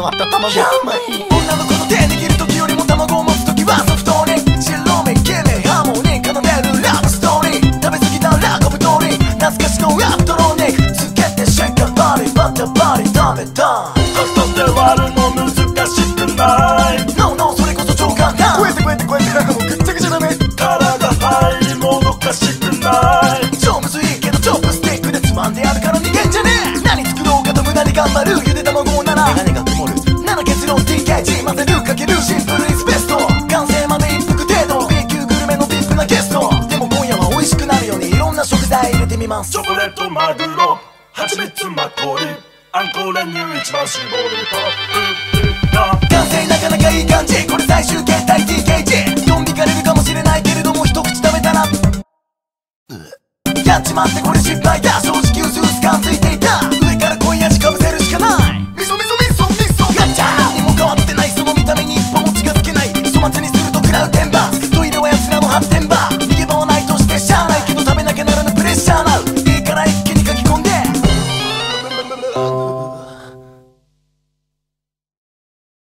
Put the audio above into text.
卵やばい女の子の手握る時よりも卵を持つ時はソフトに白目ケメハーモニー奏でるラブストーリー食べ過ぎたら小太り懐かしのアフトロニックつけてシェイカーバリバッタバリ食べた外で割るの難しくないみます。チョコレートマグロ。蜂蜜マッコリアンコ練乳一番搾るトップが完成なかなかいい感じ。これ最終形態 TKG ドン引かれるかもしれないけれども一口食べたら。やっちまってこれ失敗だ。正直薄